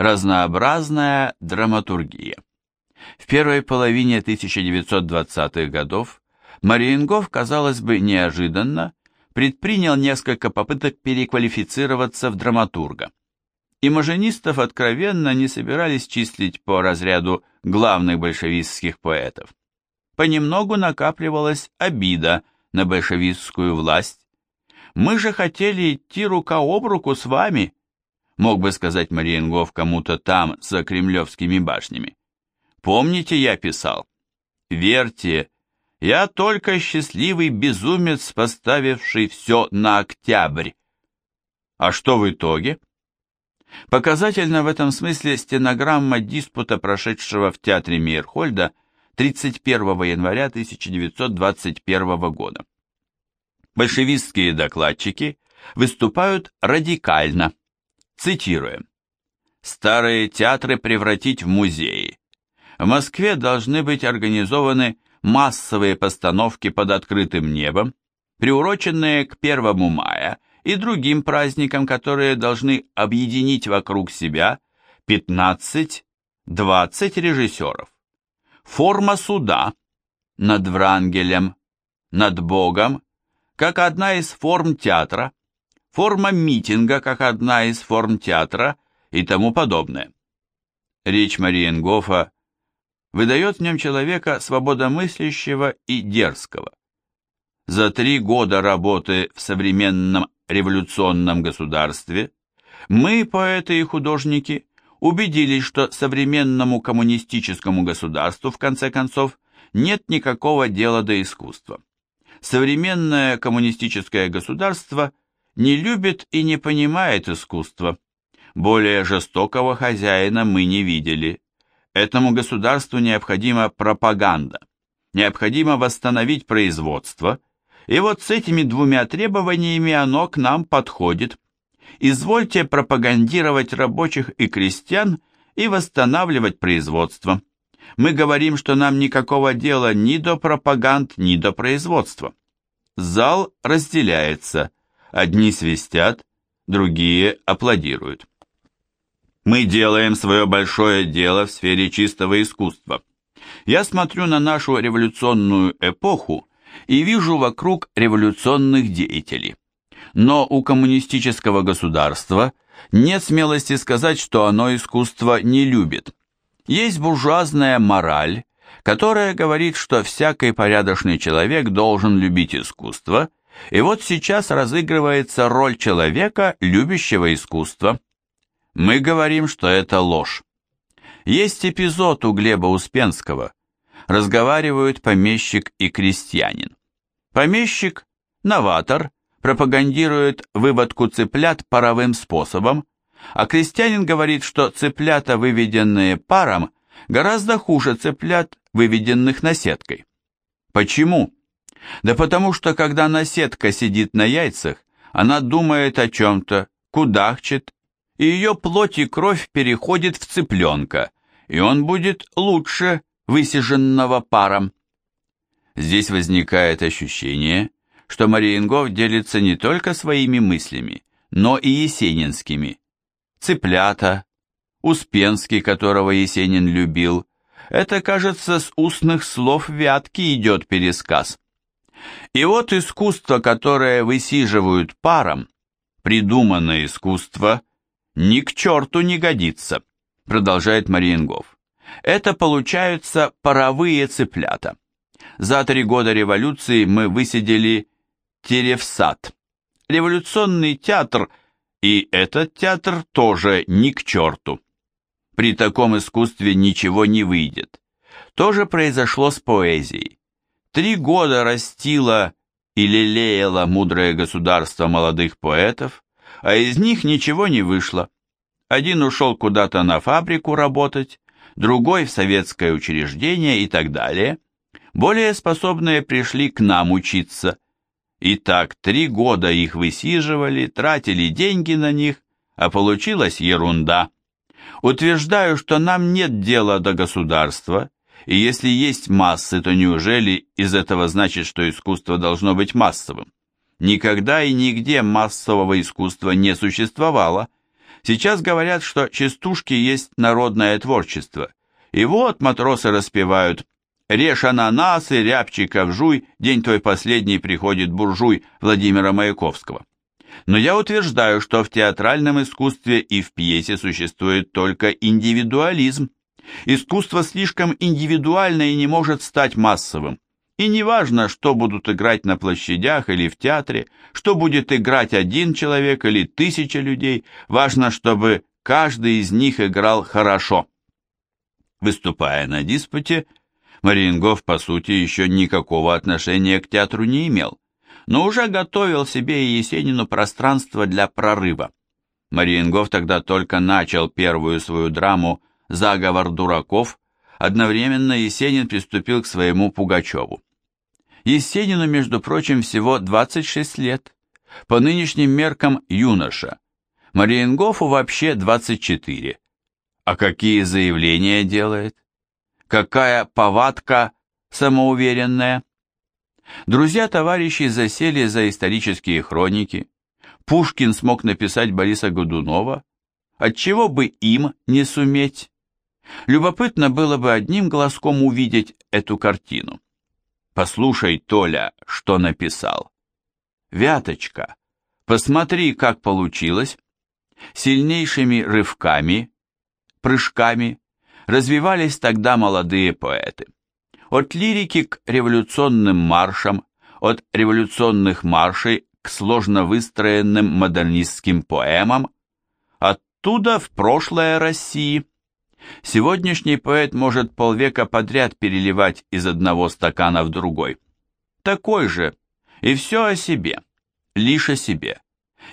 Разнообразная драматургия. В первой половине 1920-х годов Мариенгоф, казалось бы, неожиданно предпринял несколько попыток переквалифицироваться в драматурга. Имажинистов откровенно не собирались числить по разряду главных большевистских поэтов. Понемногу накапливалась обида на большевистскую власть. «Мы же хотели идти рука об руку с вами», мог бы сказать Мариенгоф кому-то там, за кремлевскими башнями. «Помните, я писал? Верьте, я только счастливый безумец, поставивший все на октябрь». А что в итоге? Показательна в этом смысле стенограмма диспута, прошедшего в театре Мейерхольда 31 января 1921 года. Большевистские докладчики выступают радикально. Цитируем. «Старые театры превратить в музеи. В Москве должны быть организованы массовые постановки под открытым небом, приуроченные к 1 мая – и другим праздникам, которые должны объединить вокруг себя 15-20 режиссеров. Форма суда над Врангелем, над Богом, как одна из форм театра, форма митинга, как одна из форм театра и тому подобное. Речь Мариенгофа выдает в нем человека свободомыслящего и дерзкого. За три года работы в современном революционном государстве, мы, поэты и художники, убедились, что современному коммунистическому государству, в конце концов, нет никакого дела до искусства. Современное коммунистическое государство не любит и не понимает искусства. Более жестокого хозяина мы не видели. Этому государству необходима пропаганда. Необходимо восстановить производство – и вот с этими двумя требованиями оно к нам подходит. Извольте пропагандировать рабочих и крестьян и восстанавливать производство. Мы говорим, что нам никакого дела ни до пропаганд, ни до производства. Зал разделяется. Одни свистят, другие аплодируют. Мы делаем свое большое дело в сфере чистого искусства. Я смотрю на нашу революционную эпоху и вижу вокруг революционных деятелей. Но у коммунистического государства нет смелости сказать, что оно искусство не любит. Есть буржуазная мораль, которая говорит, что всякий порядочный человек должен любить искусство, и вот сейчас разыгрывается роль человека, любящего искусство. Мы говорим, что это ложь. Есть эпизод у Глеба Успенского, разговаривают помещик и крестьянин. Помещик, новатор, пропагандирует выводку цыплят паровым способом, а крестьянин говорит, что цыплята, выведенные паром, гораздо хуже цыплят, выведенных наседкой. Почему? Да потому что, когда наседка сидит на яйцах, она думает о чем-то, кудахчет, и ее плоть и кровь переходит в цыпленка, и он будет лучше, высиженного паром. Здесь возникает ощущение, что Мариенгов делится не только своими мыслями, но и есенинскими. Цыплята, Успенский, которого Есенин любил, это, кажется, с устных слов Вятки идет пересказ. И вот искусство, которое высиживают паром, придуманное искусство, ни к черту не годится, продолжает Мариенгов. Это получаются паровые цыплята. За три года революции мы высидели Теревсад. Революционный театр, и этот театр тоже ни к черту. При таком искусстве ничего не выйдет. То же произошло с поэзией. Три года растило и лелеяло мудрое государство молодых поэтов, а из них ничего не вышло. Один ушел куда-то на фабрику работать, другой в советское учреждение и так далее. Более способные пришли к нам учиться. И так три года их высиживали, тратили деньги на них, а получилась ерунда. Утверждаю, что нам нет дела до государства, и если есть массы, то неужели из этого значит, что искусство должно быть массовым? Никогда и нигде массового искусства не существовало. Сейчас говорят, что частушки есть народное творчество. И вот матросы распевают «Режь ананасы, рябчиков жуй, день твой последний приходит буржуй» Владимира Маяковского. Но я утверждаю, что в театральном искусстве и в пьесе существует только индивидуализм. Искусство слишком индивидуально и не может стать массовым. И не важно, что будут играть на площадях или в театре, что будет играть один человек или тысяча людей, важно, чтобы каждый из них играл хорошо. Выступая на диспуте, Мариенгоф, по сути, еще никакого отношения к театру не имел, но уже готовил себе и Есенину пространство для прорыва. Мариенгоф тогда только начал первую свою драму «Заговор дураков», одновременно Есенин приступил к своему Пугачеву. Есенину, между прочим, всего 26 лет, по нынешним меркам юноша. Мариенгофу вообще 24. А какие заявления делает? Какая повадка самоуверенная? Друзья-товарищи засели за исторические хроники. Пушкин смог написать Бориса Годунова. Отчего бы им не суметь? Любопытно было бы одним глазком увидеть эту картину. Послушай, Толя, что написал. Вяточка, посмотри, как получилось. Сильнейшими рывками, прыжками развивались тогда молодые поэты. От лирики к революционным маршам, от революционных маршей к сложно выстроенным модернистским поэмам, оттуда в прошлое России – Сегодняшний поэт может полвека подряд переливать из одного стакана в другой. Такой же, и все о себе, лишь о себе.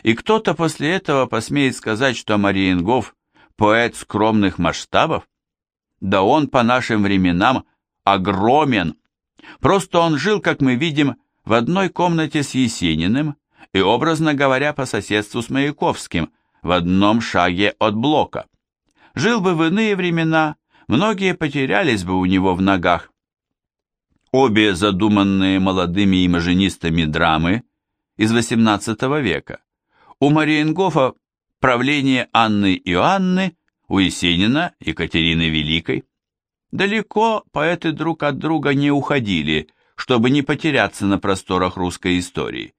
И кто-то после этого посмеет сказать, что Мариенгоф – поэт скромных масштабов? Да он по нашим временам огромен. Просто он жил, как мы видим, в одной комнате с Есениным и, образно говоря, по соседству с Маяковским, в одном шаге от блока. Жил бы в иные времена, многие потерялись бы у него в ногах. Обе задуманные молодыми имажинистами драмы из XVIII века. У Мариенгофа правление Анны Иоанны, у Есенина Екатерины Великой. Далеко поэты друг от друга не уходили, чтобы не потеряться на просторах русской истории.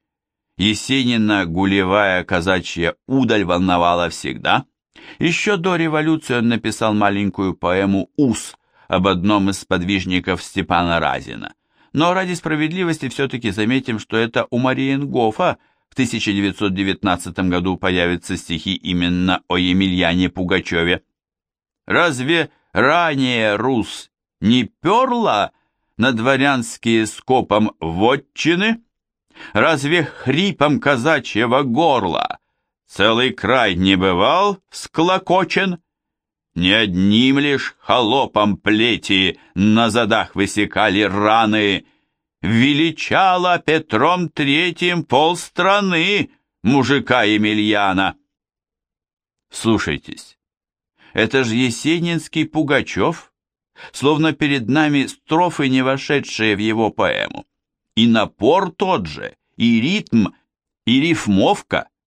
Есенина гулевая казачья удаль волновала всегда – еще до революции он написал маленькую поэму «Ус» об одном из сподвижников Степана Разина. Но ради справедливости все-таки заметим, что это у Мариенгофа в 1919 году появятся стихи именно о Емельяне Пугачеве. «Разве ранее Рус не перла на дворянские скопом вотчины? Разве хрипом казачьего горла Целый край не бывал склокочен, Не одним лишь холопом плети На задах высекали раны, Величала Петром Третьим полстраны Мужика Емельяна. Слушайтесь, это же Есенинский Пугачев, Словно перед нами строфы, не вошедшие в его поэму. И напор тот же, и ритм, и рифмовка —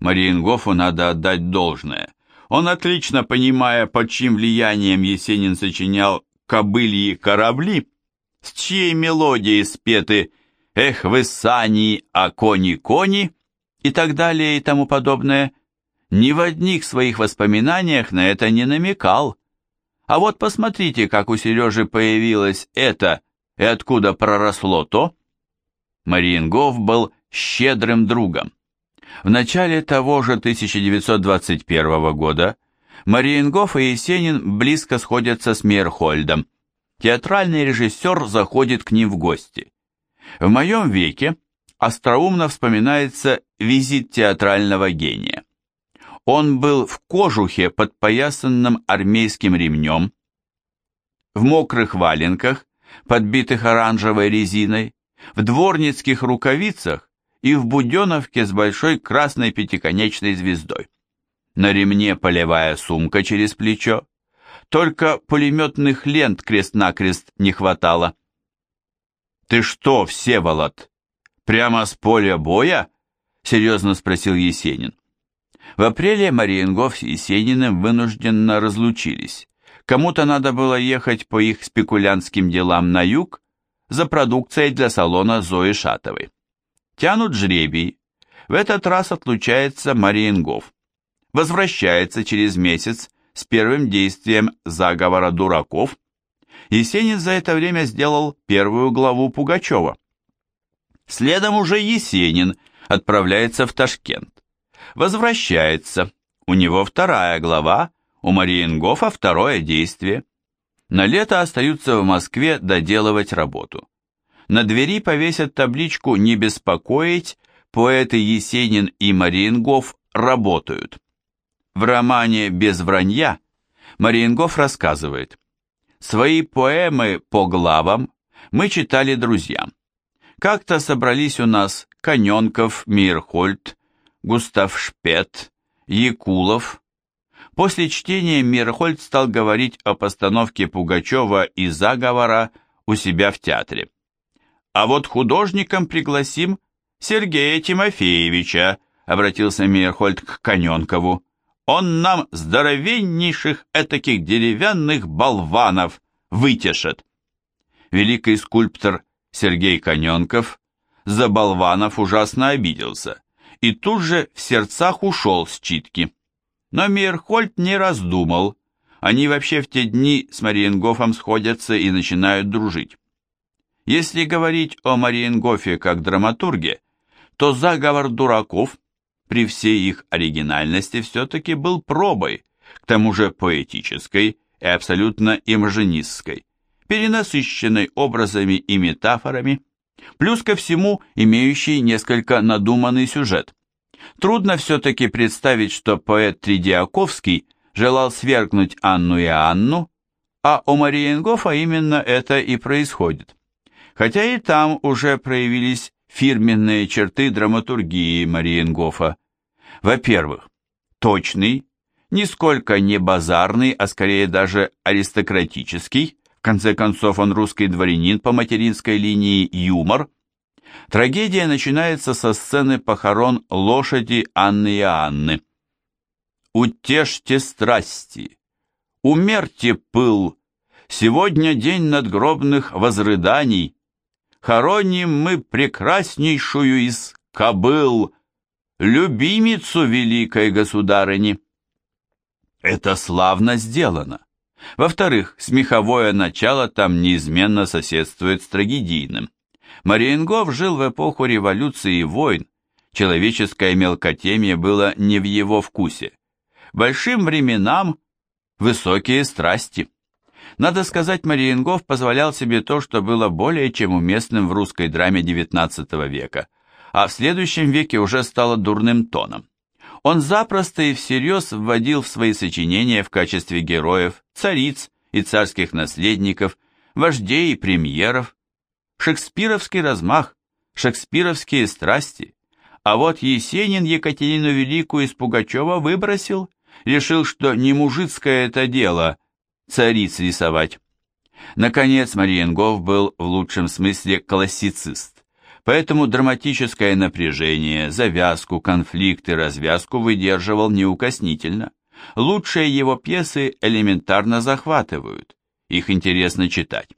Мариенгофу надо отдать должное. Он отлично понимая, под чьим влиянием Есенин сочинял «Кобыльи корабли», с чьей мелодией спеты «Эх вы сани, а кони-кони» и так далее и тому подобное, ни в одних своих воспоминаниях на это не намекал. А вот посмотрите, как у Сережи появилось это и откуда проросло то. Мариенгоф был щедрым другом. В начале того же 1921 года Мариенгоф и Есенин близко сходятся с Мейерхольдом. Театральный режиссер заходит к ним в гости. В моем веке остроумно вспоминается визит театрального гения. Он был в кожухе, подпоясанном армейским ремнем, в мокрых валенках, подбитых оранжевой резиной, в дворницких рукавицах и в буденовке с большой красной пятиконечной звездой. На ремне полевая сумка через плечо. Только пулеметных лент крест-накрест не хватало. «Ты что, Всеволод, прямо с поля боя?» — серьезно спросил Есенин. В апреле Мариенгоф с Есениным вынужденно разлучились. Кому-то надо было ехать по их спекулянтским делам на юг за продукцией для салона Зои Шатовой. Тянут жребий. В этот раз отлучается Мариенгоф. Возвращается через месяц с первым действием заговора дураков. Есенин за это время сделал первую главу Пугачева. Следом уже Есенин отправляется в Ташкент. Возвращается. У него вторая глава, у Мариенгофа второе действие. На лето остаются в Москве доделывать работу. На двери повесят табличку «Не беспокоить», поэты Есенин и Мариенгоф работают. В романе «Без вранья» Мариенгоф рассказывает «Свои поэмы по главам мы читали друзьям. Как-то собрались у нас Коненков, Мирхольд, Густав Шпет, Якулов. После чтения Мирхольд стал говорить о постановке Пугачева и заговора у себя в театре. А вот художником пригласим Сергея Тимофеевича, обратился Мирхольд к Коненкову. Он нам здоровеннейших этаких деревянных болванов вытешет. Великий скульптор Сергей Коненков за болванов ужасно обиделся и тут же в сердцах ушел с читки. Но Мейерхольд не раздумал, они вообще в те дни с Мариенгофом сходятся и начинают дружить. Если говорить о Мариенгофе как драматурге, то заговор дураков при всей их оригинальности все-таки был пробой, к тому же поэтической и абсолютно имажинистской перенасыщенной образами и метафорами, плюс ко всему имеющий несколько надуманный сюжет. Трудно все-таки представить, что поэт Тридиаковский желал свергнуть Анну и Анну, а у Мариенгофа именно это и происходит. Хотя и там уже проявились фирменные черты драматургии Мариенгофа. Во-первых, точный, нисколько не базарный, а скорее даже аристократический, конце концов, он русский дворянин по материнской линии юмор. Трагедия начинается со сцены похорон лошади Анны и Анны. «Утешьте страсти, умерьте пыл, сегодня день надгробных возрыданий, хороним мы прекраснейшую из кобыл, любимицу великой государыни». Это славно сделано. Во-вторых, смеховое начало там неизменно соседствует с трагедийным. Мариенгов жил в эпоху революции и войн, человеческое мелкотемье было не в его вкусе. Большим временам высокие страсти. Надо сказать, Мариенгов позволял себе то, что было более чем уместным в русской драме XIX века, а в следующем веке уже стало дурным тоном. Он запросто и всерьез вводил в свои сочинения в качестве героев цариц и царских наследников, вождей и премьеров. Шекспировский размах, шекспировские страсти. А вот Есенин Екатерину Великую из Пугачева выбросил, решил, что не мужицкое это дело цариц рисовать. Наконец, Мариенгов был в лучшем смысле классицист, поэтому драматическое напряжение, завязку, конфликты, развязку выдерживал неукоснительно. Лучшие его пьесы элементарно захватывают, их интересно читать.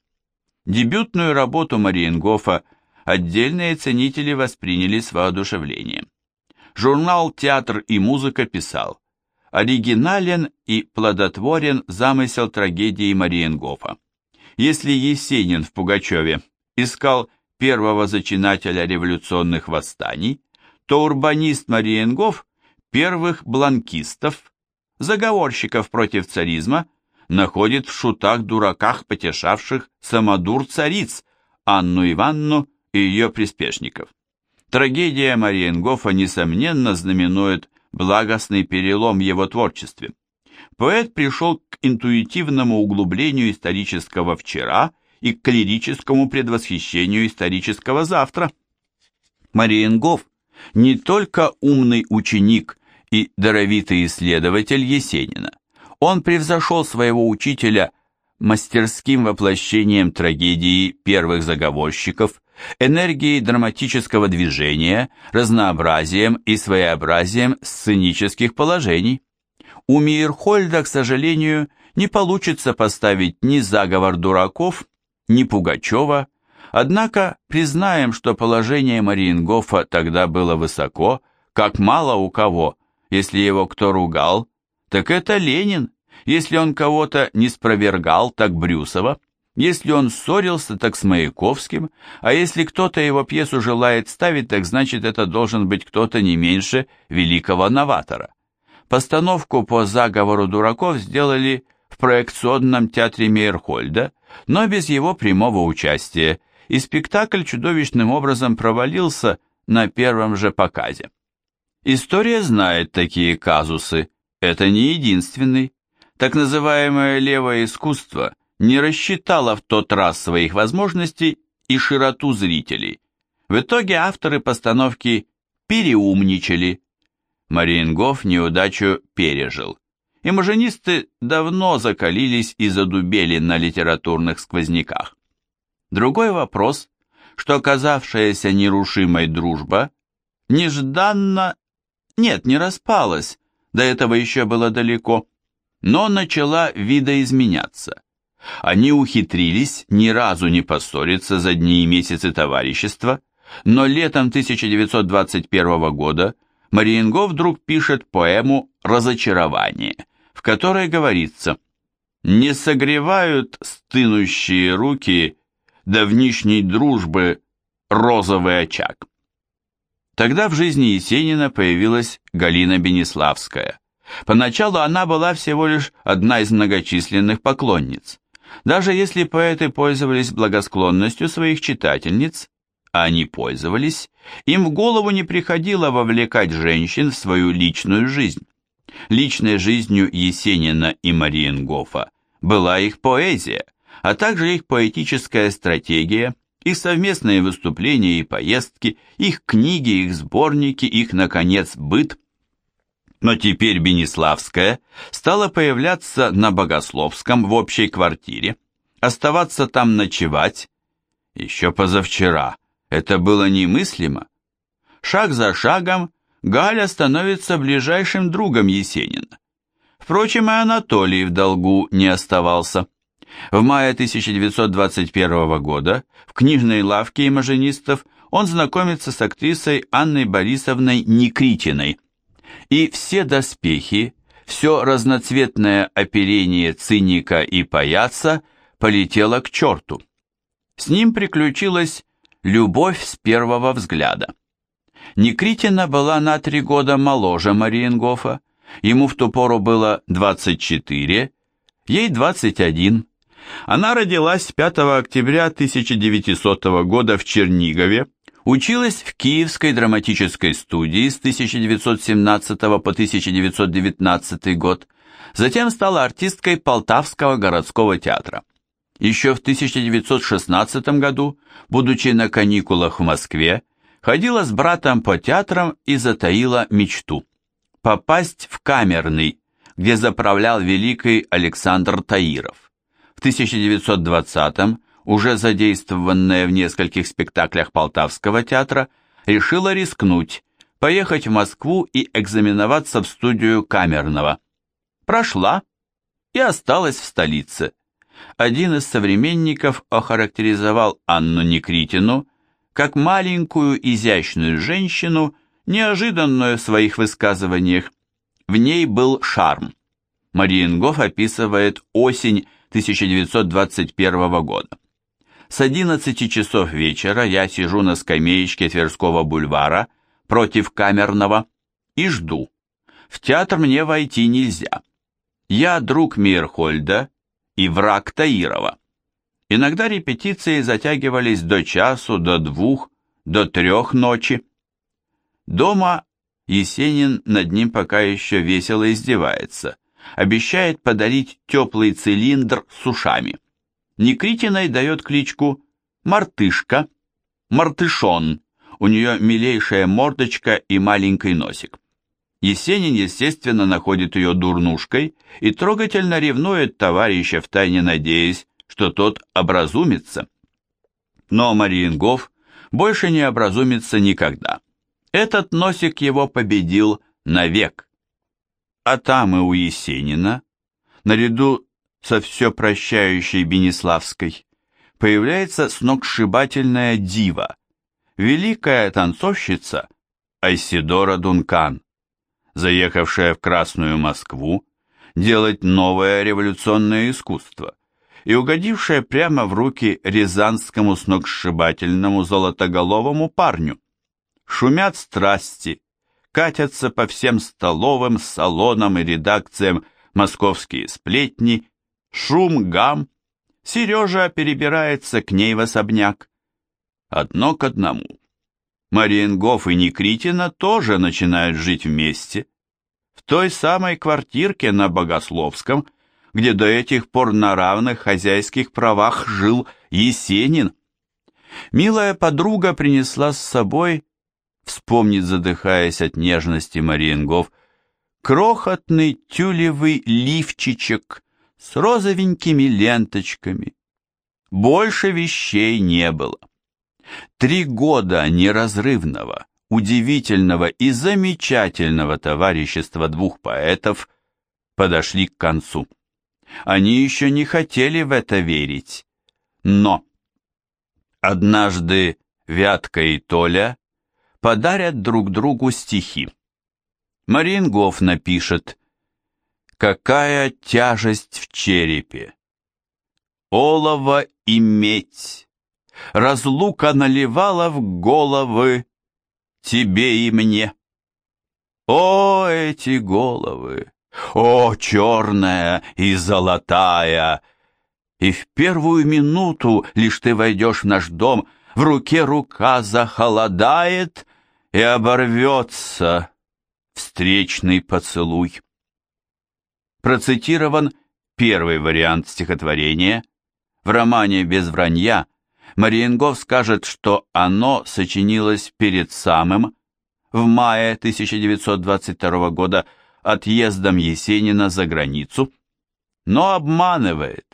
Дебютную работу Мариенгофа отдельные ценители восприняли с воодушевлением. Журнал «Театр и музыка» писал «Оригинален и плодотворен замысел трагедии Мариенгофа. Если Есенин в Пугачеве искал первого зачинателя революционных восстаний, то урбанист Мариенгоф – первых бланкистов, заговорщиков против царизма, находит в шутах-дураках, потешавших самодур-цариц Анну Иванну и ее приспешников. Трагедия Мариенгофа, несомненно, знаменует благостный перелом его творчестве. Поэт пришел к интуитивному углублению исторического вчера и к лирическому предвосхищению исторического завтра. Мариенгоф не только умный ученик и даровитый исследователь Есенина. Он превзошел своего учителя мастерским воплощением трагедии первых заговорщиков, энергией драматического движения, разнообразием и своеобразием сценических положений. У Мейерхольда, к сожалению, не получится поставить ни заговор дураков, ни Пугачева, однако признаем, что положение Мариенгофа тогда было высоко, как мало у кого, если его кто ругал, так это Ленин, если он кого-то не спровергал, так Брюсова, если он ссорился, так с Маяковским, а если кто-то его пьесу желает ставить, так значит это должен быть кто-то не меньше великого новатора. Постановку по заговору дураков сделали в проекционном театре Мейерхольда, но без его прямого участия, и спектакль чудовищным образом провалился на первом же показе. История знает такие казусы, это не единственный. Так называемое левое искусство не рассчитало в тот раз своих возможностей и широту зрителей. В итоге авторы постановки переумничали. Мариенгоф неудачу пережил. И маженисты давно закалились и задубели на литературных сквозняках. Другой вопрос, что оказавшаяся нерушимой дружба нежданно, нет, не распалась, до этого еще было далеко, но начала видоизменяться. Они ухитрились ни разу не поссориться за дни и месяцы товарищества, но летом 1921 года Мариенго вдруг пишет поэму «Разочарование», в которой говорится «Не согревают стынущие руки давнишней дружбы розовый очаг». Тогда в жизни Есенина появилась Галина Бенеславская. Поначалу она была всего лишь одна из многочисленных поклонниц. Даже если поэты пользовались благосклонностью своих читательниц, а они пользовались, им в голову не приходило вовлекать женщин в свою личную жизнь. Личной жизнью Есенина и Мариенгофа была их поэзия, а также их поэтическая стратегия – их совместные выступления и поездки, их книги, их сборники, их, наконец, быт. Но теперь Бениславская стала появляться на Богословском в общей квартире, оставаться там ночевать. Еще позавчера это было немыслимо. Шаг за шагом Галя становится ближайшим другом Есенина. Впрочем, и Анатолий в долгу не оставался. В мае 1921 года в книжной лавке имажинистов он знакомится с актрисой Анной Борисовной Никритиной. И все доспехи, все разноцветное оперение циника и паяца полетело к черту. С ним приключилась любовь с первого взгляда. Никритина была на три года моложе Мариенгофа, ему в ту пору было 24, ей 21, она родилась 5 октября 1900 года в Чернигове, училась в Киевской драматической студии с 1917 по 1919 год, затем стала артисткой Полтавского городского театра. Еще в 1916 году, будучи на каникулах в Москве, ходила с братом по театрам и затаила мечту – попасть в камерный, где заправлял великий Александр Таиров. В 1920-м, уже задействованная в нескольких спектаклях Полтавского театра, решила рискнуть, поехать в Москву и экзаменоваться в студию Камерного. Прошла и осталась в столице. Один из современников охарактеризовал Анну Некритину как маленькую изящную женщину, неожиданную в своих высказываниях. В ней был шарм. Мариенгоф описывает осень 1921 года. С 11 часов вечера я сижу на скамеечке Тверского бульвара против Камерного и жду. В театр мне войти нельзя. Я друг Мирхольда и враг Таирова. Иногда репетиции затягивались до часу, до двух, до трех ночи. Дома Есенин над ним пока еще весело издевается – обещает подарить теплый цилиндр с ушами. Некритиной дает кличку Мартышка, Мартышон, у нее милейшая мордочка и маленький носик. Есенин, естественно, находит ее дурнушкой и трогательно ревнует товарища, втайне надеясь, что тот образумится. Но Мариенгоф больше не образумится никогда. Этот носик его победил навек. А там и у Есенина, наряду со все прощающей Бениславской, появляется сногсшибательная дива, великая танцовщица Айсидора Дункан, заехавшая в Красную Москву делать новое революционное искусство и угодившая прямо в руки рязанскому сногсшибательному золотоголовому парню. Шумят страсти, катятся по всем столовым, салонам и редакциям московские сплетни, шум, гам. Сережа перебирается к ней в особняк. Одно к одному. Мариенгоф и Никритина тоже начинают жить вместе. В той самой квартирке на Богословском, где до этих пор на равных хозяйских правах жил Есенин. Милая подруга принесла с собой, вспомнит, задыхаясь от нежности Мариенгоф, крохотный тюлевый лифчичек с розовенькими ленточками. Больше вещей не было. Три года неразрывного, удивительного и замечательного товарищества двух поэтов подошли к концу. Они еще не хотели в это верить. Но однажды Вятка и Толя подарят друг другу стихи. Марингов напишет «Какая тяжесть в черепе! Олово и медь! Разлука наливала в головы тебе и мне. О, эти головы! О, черная и золотая! И в первую минуту, лишь ты войдешь в наш дом, в руке рука захолодает и оборвется встречный поцелуй. Процитирован первый вариант стихотворения. В романе «Без вранья» Мариенгов скажет, что оно сочинилось перед самым, в мае 1922 года, отъездом Есенина за границу, но обманывает.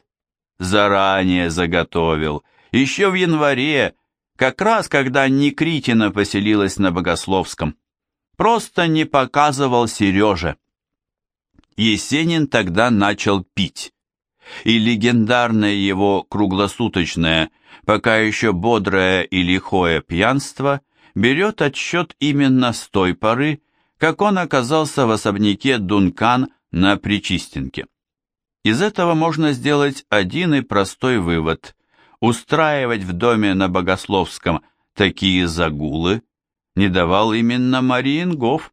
Заранее заготовил, еще в январе, как раз когда Никритина поселилась на Богословском. Просто не показывал Сереже. Есенин тогда начал пить, и легендарное его круглосуточное, пока еще бодрое и лихое пьянство берет отсчет именно с той поры, как он оказался в особняке Дункан на Причистенке. Из этого можно сделать один и простой вывод. Устраивать в доме на Богословском такие загулы не давал именно Мариенгоф,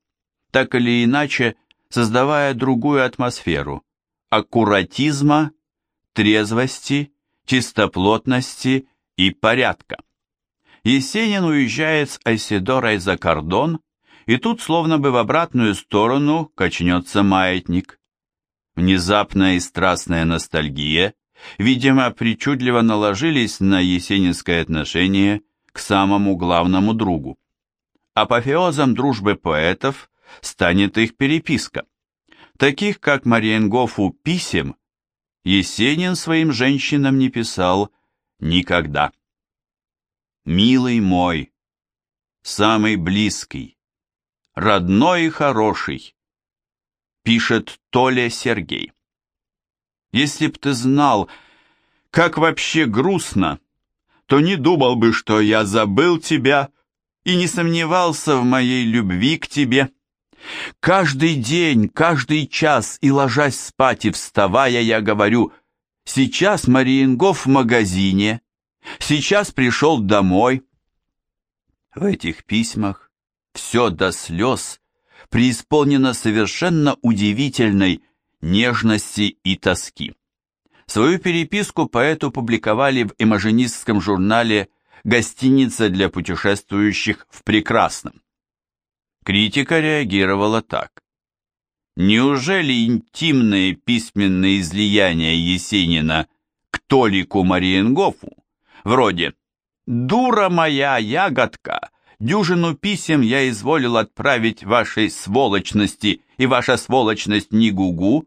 так или иначе создавая другую атмосферу – аккуратизма, трезвости, чистоплотности и порядка. Есенин уезжает с Айседорой за кордон, и тут словно бы в обратную сторону качнется маятник. Внезапная и страстная ностальгия, видимо, причудливо наложились на есенинское отношение к самому главному другу. Апофеозом дружбы поэтов станет их переписка. Таких, как Мариенгофу писем, Есенин своим женщинам не писал никогда. «Милый мой, самый близкий, родной и хороший», пишет Толя Сергей. «Если б ты знал, как вообще грустно, то не думал бы, что я забыл тебя и не сомневался в моей любви к тебе». Каждый день, каждый час и ложась спать и вставая, я говорю, сейчас Мариенгоф в магазине, сейчас пришел домой. В этих письмах все до слез преисполнено совершенно удивительной нежности и тоски. Свою переписку поэту публиковали в имажинистском журнале «Гостиница для путешествующих в прекрасном». Критика реагировала так. Неужели интимные письменные излияния Есенина к Толику Мариенгофу, вроде «Дура моя ягодка, дюжину писем я изволил отправить вашей сволочности, и ваша сволочность не гугу»,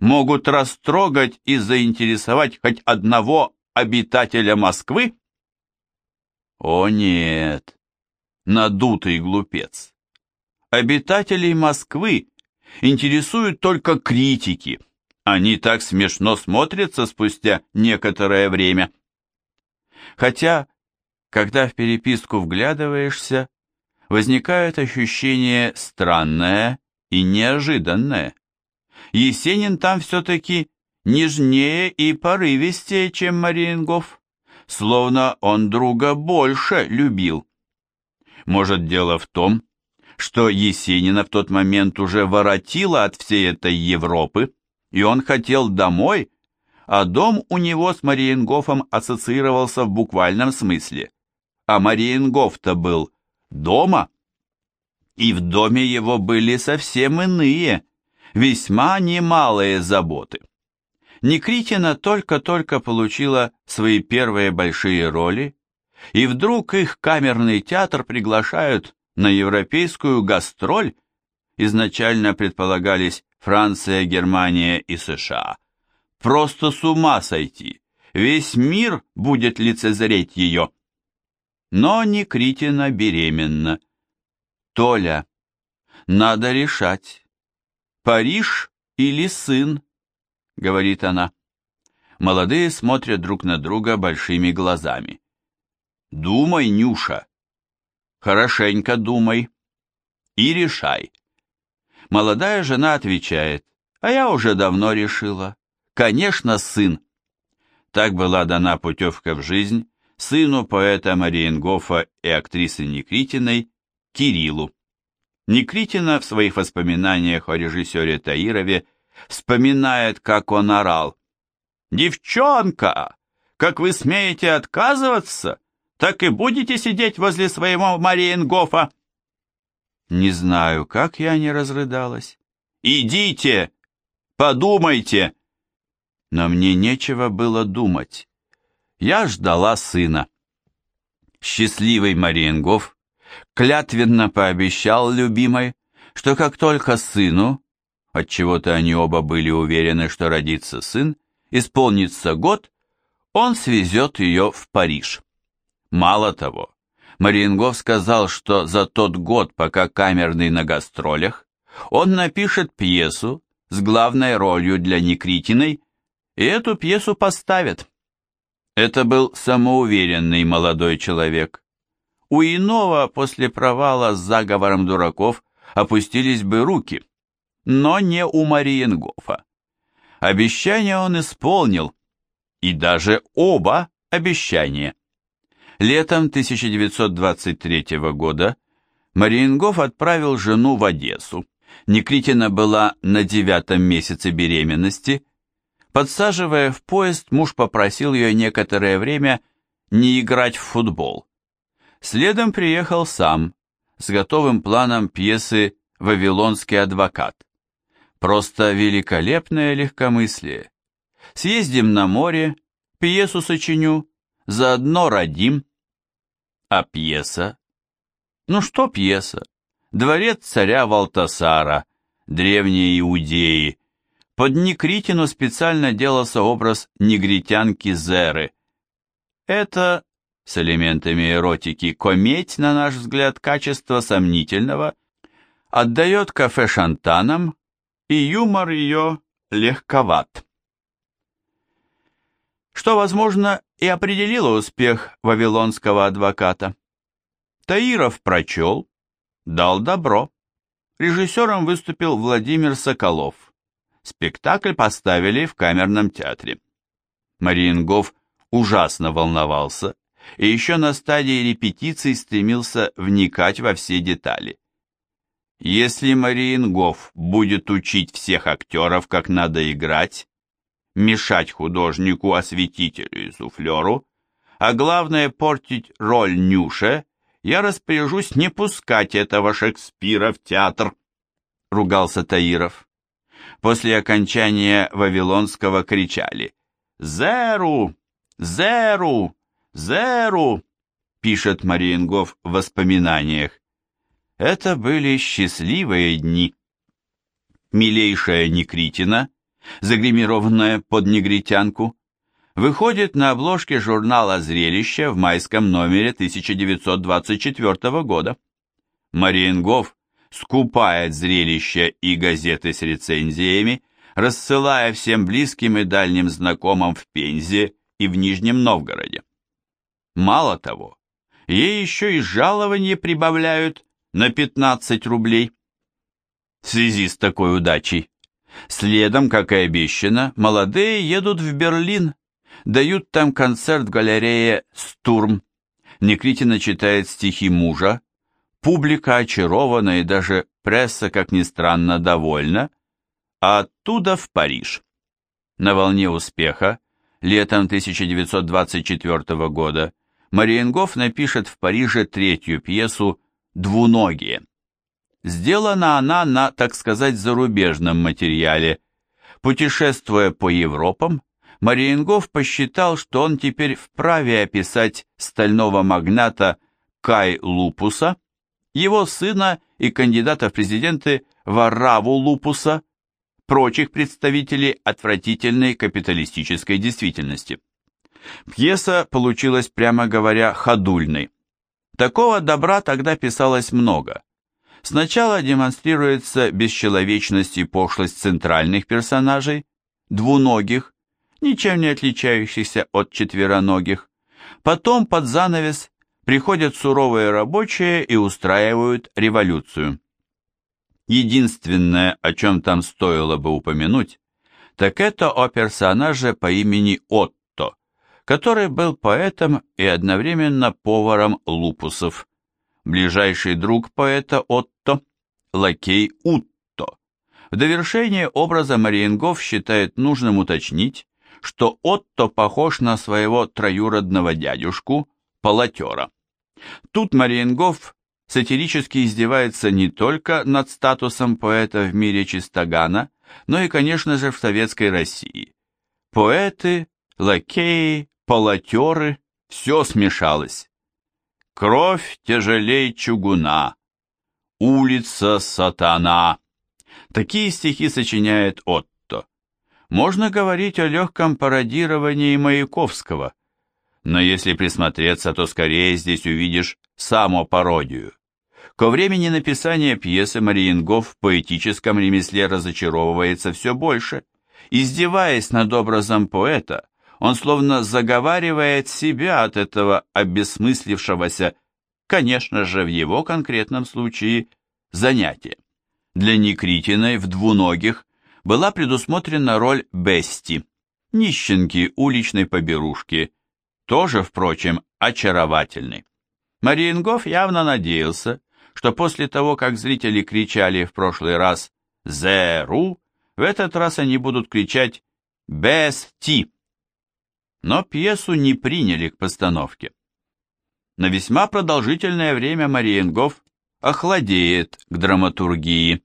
могут растрогать и заинтересовать хоть одного обитателя Москвы? О нет, надутый глупец. Обитателей Москвы интересуют только критики. Они так смешно смотрятся спустя некоторое время. Хотя, когда в переписку вглядываешься, возникает ощущение странное и неожиданное. Есенин там все-таки нежнее и порывистее, чем Мариенгоф, словно он друга больше любил. Может, дело в том, что Есенина в тот момент уже воротило от всей этой Европы, и он хотел домой, а дом у него с Мариенгофом ассоциировался в буквальном смысле. А Мариенгоф-то был дома, и в доме его были совсем иные, весьма немалые заботы. Никритина только-только получила свои первые большие роли, и вдруг их камерный театр приглашают на европейскую гастроль, изначально предполагались Франция, Германия и США. Просто с ума сойти, весь мир будет лицезреть ее. Но Никритина беременна. Толя, надо решать, Париж или сын, говорит она. Молодые смотрят друг на друга большими глазами. Думай, Нюша, хорошенько думай и решай. Молодая жена отвечает, а я уже давно решила. Конечно, сын. Так была дана путевка в жизнь сыну поэта Мариенгофа и актрисы Никритиной Кириллу. Никритина в своих воспоминаниях о режиссере Таирове вспоминает, как он орал. «Девчонка, как вы смеете отказываться? Так и будете сидеть возле своего Мариенгофа?» Не знаю, как я не разрыдалась. «Идите! Подумайте!» Но мне нечего было думать. Я ждала сына. Счастливый Мариенгоф клятвенно пообещал любимой, что как только сыну, отчего-то они оба были уверены, что родится сын, исполнится год, он свезет ее в Париж. Мало того, Мариенгов сказал, что за тот год, пока камерный на гастролях, он напишет пьесу с главной ролью для Никритиной, и эту пьесу поставят. Это был самоуверенный молодой человек. У иного после провала с заговором дураков опустились бы руки, но не у Мариенгофа. Обещание он исполнил, и даже оба обещания. Летом 1923 года Мариенгоф отправил жену в Одессу. Никритина была на девятом месяце беременности. Подсаживая в поезд, муж попросил ее некоторое время не играть в футбол. Следом приехал сам, с готовым планом пьесы «Вавилонский адвокат». Просто великолепное легкомыслие. Съездим на море, пьесу сочиню, заодно родим. А пьеса? Ну что пьеса? Дворец царя Валтасара, древние иудеи. Под Некритину специально делался образ негритянки Зеры. Это, с элементами эротики, кометь, на наш взгляд, качество сомнительного, отдает кафе шантанам, и юмор ее легковат что, возможно, и определило успех вавилонского адвоката. Таиров прочел, дал добро. Режиссером выступил Владимир Соколов. Спектакль поставили в камерном театре. Мариенгоф ужасно волновался и еще на стадии репетиций стремился вникать во все детали. Если Мариенгоф будет учить всех актеров, как надо играть, мешать художнику-осветителю и суфлеру, а главное портить роль Нюше, я распоряжусь не пускать этого Шекспира в театр, ругался Таиров. После окончания Вавилонского кричали «Зеру! Зеру! Зеру!» пишет Мариенгоф в воспоминаниях. Это были счастливые дни. Милейшая Никритина загримированная под негритянку, выходит на обложке журнала «Зрелище» в майском номере 1924 года. Мариенгоф скупает зрелища и газеты с рецензиями, рассылая всем близким и дальним знакомым в Пензе и в Нижнем Новгороде. Мало того, ей еще и жалование прибавляют на 15 рублей. В связи с такой удачей, следом, как и обещано, молодые едут в Берлин, дают там концерт в галерее «Стурм». Некритина читает стихи мужа, публика очарована и даже пресса, как ни странно, довольна, а оттуда в Париж. На волне успеха, летом 1924 года, Мариенгоф напишет в Париже третью пьесу «Двуногие». Сделана она на, так сказать, зарубежном материале. Путешествуя по Европам, Мариенгоф посчитал, что он теперь вправе описать стального магната Кай Лупуса, его сына и кандидата в президенты Вараву Лупуса, прочих представителей отвратительной капиталистической действительности. Пьеса получилась, прямо говоря, ходульной. Такого добра тогда писалось много. Сначала демонстрируется бесчеловечность и пошлость центральных персонажей, двуногих, ничем не отличающихся от четвероногих. Потом под занавес приходят суровые рабочие и устраивают революцию. Единственное, о чем там стоило бы упомянуть, так это о персонаже по имени Отто, который был поэтом и одновременно поваром лупусов. Ближайший друг поэта Отто – лакей Утто. В довершение образа Мариенгоф считает нужным уточнить, что Отто похож на своего троюродного дядюшку, полотера. Тут Мариенгоф сатирически издевается не только над статусом поэта в мире чистогана, но и, конечно же, в советской России. Поэты, лакеи, полотеры – все смешалось. Кровь тяжелей чугуна, улица сатана. Такие стихи сочиняет Отто. Можно говорить о легком пародировании Маяковского, но если присмотреться, то скорее здесь увидишь самопародию. Ко времени написания пьесы Мариенгоф в поэтическом ремесле разочаровывается все больше. Издеваясь над образом поэта, он словно заговаривает себя от этого обесмыслившегося, конечно же, в его конкретном случае, занятия. Для Некритиной в «Двуногих» была предусмотрена роль Бести, нищенки уличной поберушки, тоже, впрочем, очаровательной. Мариенгоф явно надеялся, что после того, как зрители кричали в прошлый раз «Зеру», в этот раз они будут кричать «Без ти». Но пьесу не приняли к постановке. На весьма продолжительное время Мариенгоф охладеет к драматургии.